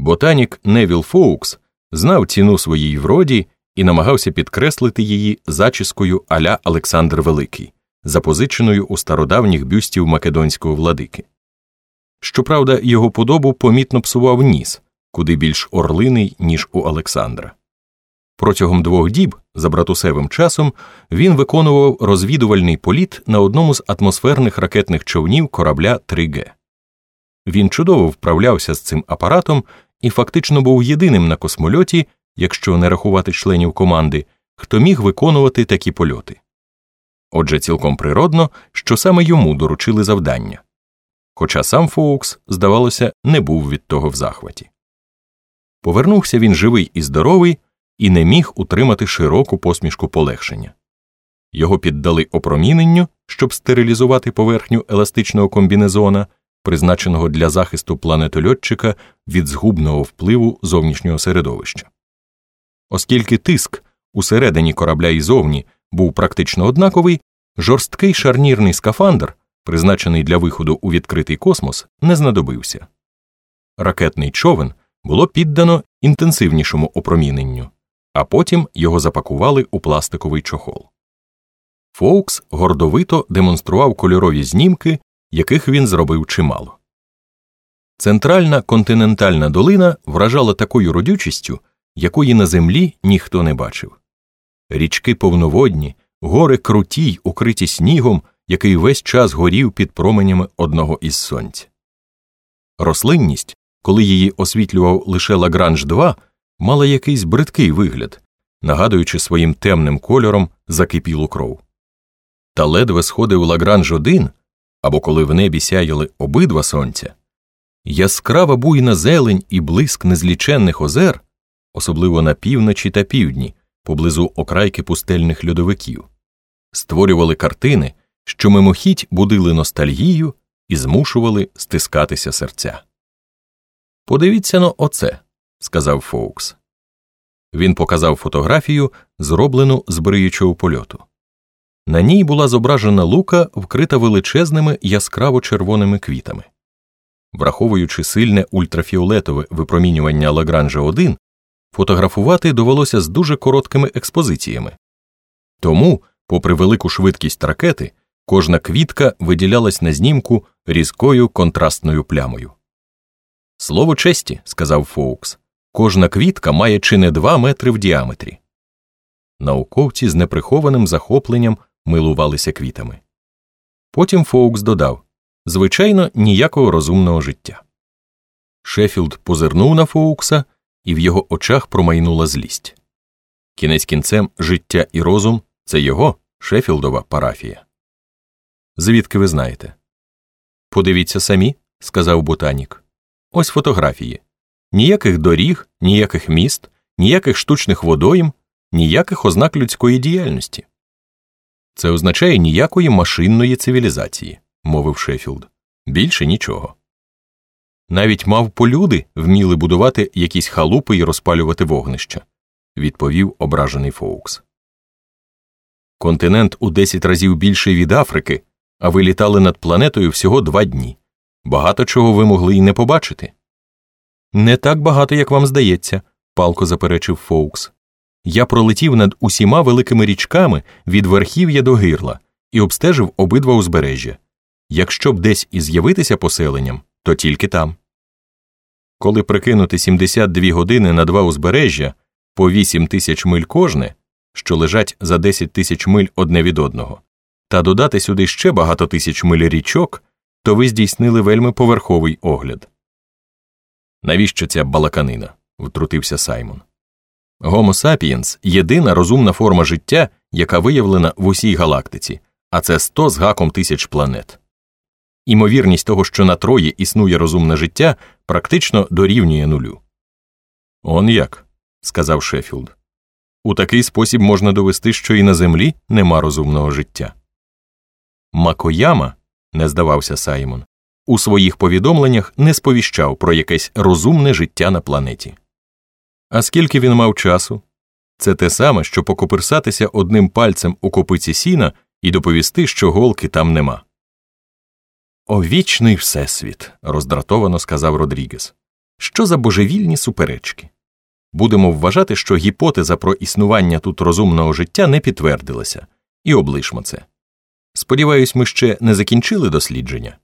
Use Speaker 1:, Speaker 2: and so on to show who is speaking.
Speaker 1: Ботанік Невіл Фоукс знав ціну своїй вроді і намагався підкреслити її зачіскою аля Олександр Великий, запозиченою у стародавніх бюстів македонського владики. Щоправда, його подобу помітно псував ніс, куди більш орлиний, ніж у Олександра. Протягом двох діб, за братусевим часом, він виконував розвідувальний політ на одному з атмосферних ракетних човнів корабля 3Г. Він чудово вправлявся з цим апаратом і фактично був єдиним на космольоті, якщо не рахувати членів команди, хто міг виконувати такі польоти. Отже, цілком природно, що саме йому доручили завдання. Хоча сам Фоукс, здавалося, не був від того в захваті. Повернувся він живий і здоровий і не міг утримати широку посмішку полегшення. Його піддали опроміненню, щоб стерилізувати поверхню еластичного комбінезона, призначеного для захисту планетольотчика від згубного впливу зовнішнього середовища. Оскільки тиск усередині корабля і зовні був практично однаковий, жорсткий шарнірний скафандр, призначений для виходу у відкритий космос, не знадобився. Ракетний човен було піддано інтенсивнішому опроміненню, а потім його запакували у пластиковий чохол. Фоукс гордовито демонстрував кольорові знімки, яких він зробив чимало. Центральна континентальна долина вражала такою родючістю, якої на землі ніхто не бачив. Річки повноводні, гори круті й укриті снігом, який весь час горів під променями одного із сонця. Рослинність, коли її освітлював лише Лагранж 2, мала якийсь бридкий вигляд, нагадуючи своїм темним кольором закипілу кров. Та ледве сходив Лагранж 1, або коли в небі сяяли обидва сонця, яскрава буйна зелень і блиск незліченних озер, особливо на півночі та півдні, поблизу окрайки пустельних льодовиків, створювали картини, що мимохідь будили ностальгію і змушували стискатися серця. Подивіться на оце, сказав Фоукс. Він показав фотографію, зроблену з бриючого польоту. На ній була зображена лука, вкрита величезними яскраво червоними квітами. Враховуючи сильне ультрафіолетове випромінювання Лагранжа 1, фотографувати довелося з дуже короткими експозиціями. Тому, попри велику швидкість ракети, кожна квітка виділялась на знімку різкою контрастною плямою. Слово честі, сказав Фоукс, кожна квітка має чи не два метри в діаметрі. Науковці з неприхованим захопленням милувалися квітами. Потім Фоукс додав звичайно, ніякого розумного життя. Шеффілд позирнув на Фоукса, і в його очах промайнула злість. Кінець кінцем життя і розум це його Шеффілдова парафія. Звідки ви знаєте? Подивіться самі, сказав ботанік. Ось фотографії. Ніяких доріг, ніяких міст, ніяких штучних водойм, ніяких ознак людської діяльності. Це означає ніякої машинної цивілізації, мовив Шеффілд. Більше нічого. Навіть мавполюди вміли будувати якісь халупи і розпалювати вогнища, відповів ображений Фоукс. Континент у десять разів більший від Африки, а ви літали над планетою всього два дні. Багато чого ви могли й не побачити. Не так багато, як вам здається, палко заперечив Фоукс. Я пролетів над усіма великими річками від верхів'я до гирла і обстежив обидва узбережжя. Якщо б десь і з'явитися поселенням, то тільки там. Коли прикинути 72 години на два узбережжя по 8 тисяч миль кожне, що лежать за 10 тисяч миль одне від одного, та додати сюди ще багато тисяч миль річок, то ви здійснили вельми поверховий огляд. Навіщо ця балаканина? втрутився Саймон. Гомо сапієнс єдина розумна форма життя, яка виявлена в усій галактиці, а це 100 з гаком тисяч планет. Імовірність того, що на троє існує розумне життя, практично дорівнює нулю. Он як, сказав Шеффілд. У такий спосіб можна довести, що і на землі нема розумного життя. Макояма, не здавався Саймон, у своїх повідомленнях не сповіщав про якесь розумне життя на планеті. А скільки він мав часу? Це те саме, що покоперсатися одним пальцем у копиці сіна і доповісти, що голки там нема. О вічний всесвіт, роздратовано сказав Родрігес. Що за божевільні суперечки? Будемо вважати, що гіпотеза про існування тут розумного життя не підтвердилася, і облишмо це. Сподіваюсь, ми ще не закінчили дослідження.